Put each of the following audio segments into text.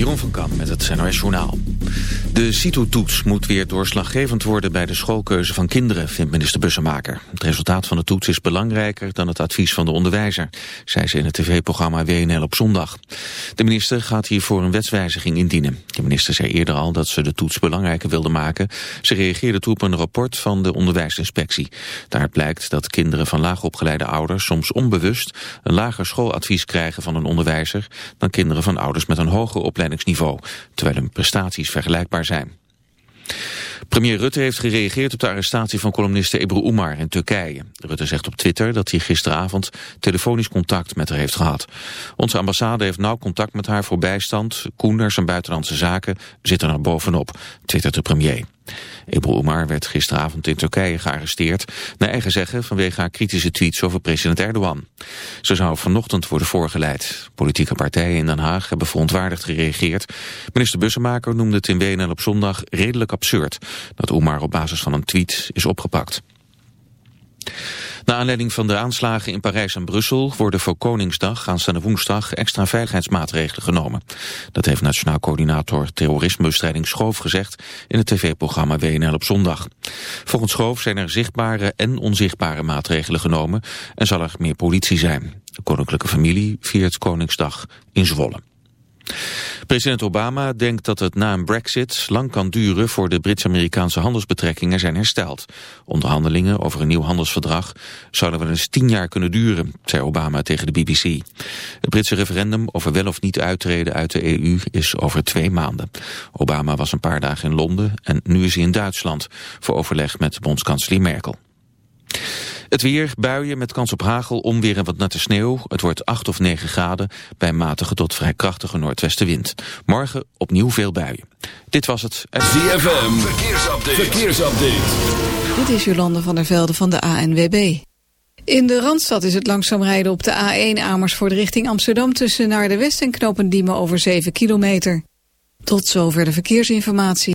Jeroen van Kam met het NOS Journaal. De CITO-toets moet weer doorslaggevend worden bij de schoolkeuze van kinderen, vindt minister Bussemaker. Het resultaat van de toets is belangrijker dan het advies van de onderwijzer, zei ze in het tv-programma WNL op zondag. De minister gaat hiervoor een wetswijziging indienen. De minister zei eerder al dat ze de toets belangrijker wilde maken. Ze reageerde toe op een rapport van de onderwijsinspectie. Daaruit blijkt dat kinderen van laagopgeleide ouders soms onbewust een lager schooladvies krijgen van een onderwijzer dan kinderen van ouders met een hoger terwijl hun prestaties vergelijkbaar zijn. Premier Rutte heeft gereageerd op de arrestatie van columniste Ebru Umar in Turkije. Rutte zegt op Twitter dat hij gisteravond telefonisch contact met haar heeft gehad. Onze ambassade heeft nauw contact met haar voor bijstand. Koenders en buitenlandse zaken zitten er bovenop, twittert de premier. Ebru Umar werd gisteravond in Turkije gearresteerd... naar eigen zeggen vanwege haar kritische tweets over president Erdogan. Ze zou vanochtend worden voorgeleid. Politieke partijen in Den Haag hebben verontwaardigd gereageerd. Minister Bussemaker noemde het in WNL op zondag redelijk absurd... dat Umar op basis van een tweet is opgepakt. Na aanleiding van de aanslagen in Parijs en Brussel worden voor Koningsdag aanstaande woensdag extra veiligheidsmaatregelen genomen. Dat heeft Nationaal Coördinator Terrorismebestrijding Schoof gezegd in het tv-programma WNL op zondag. Volgens Schoof zijn er zichtbare en onzichtbare maatregelen genomen en zal er meer politie zijn. De koninklijke familie viert Koningsdag in Zwolle. President Obama denkt dat het na een brexit lang kan duren voor de Brits-Amerikaanse handelsbetrekkingen zijn hersteld. Onderhandelingen over een nieuw handelsverdrag zouden wel eens tien jaar kunnen duren, zei Obama tegen de BBC. Het Britse referendum over wel of niet uittreden uit de EU is over twee maanden. Obama was een paar dagen in Londen en nu is hij in Duitsland voor overleg met bondskanselier Merkel. Het weer, buien met kans op hagel, onweer en wat natte sneeuw. Het wordt 8 of 9 graden bij matige tot vrij krachtige noordwestenwind. Morgen opnieuw veel buien. Dit was het. ZFM, verkeersupdate. verkeersupdate. Dit is Jolande van der Velde van de ANWB. In de Randstad is het langzaam rijden op de A1 Amersfoort richting Amsterdam... tussen naar de West en Knopendiemen over 7 kilometer. Tot zover de verkeersinformatie.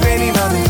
Ik weet niet wat ik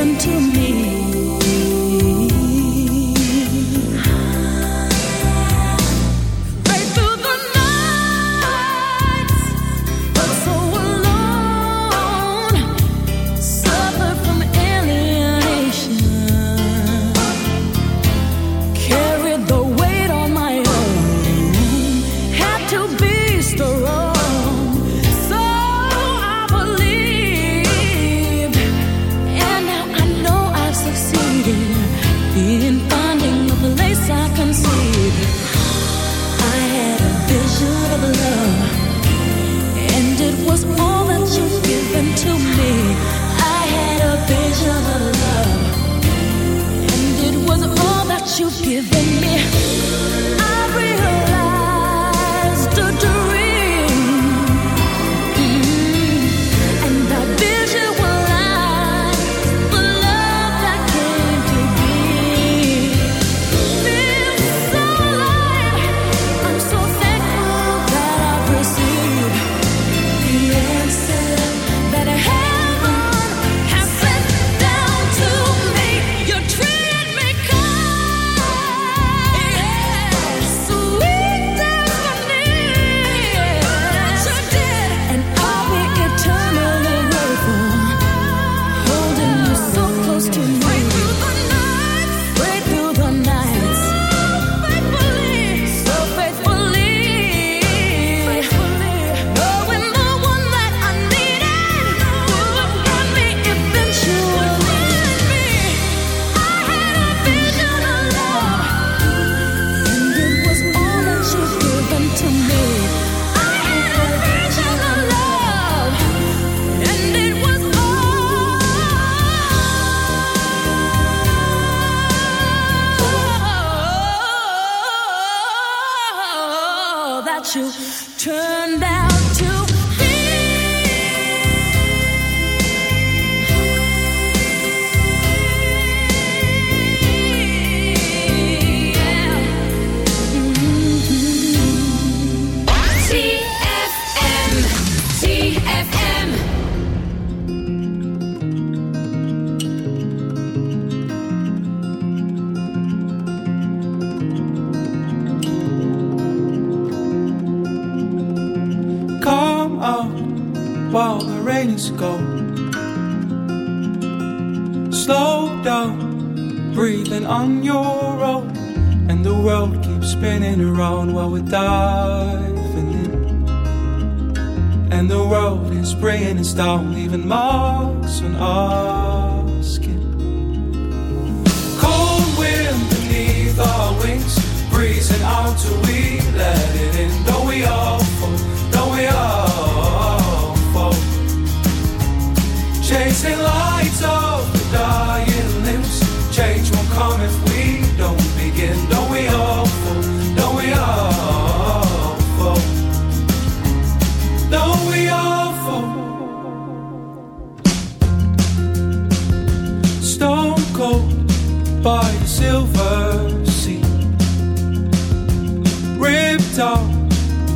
happened to me?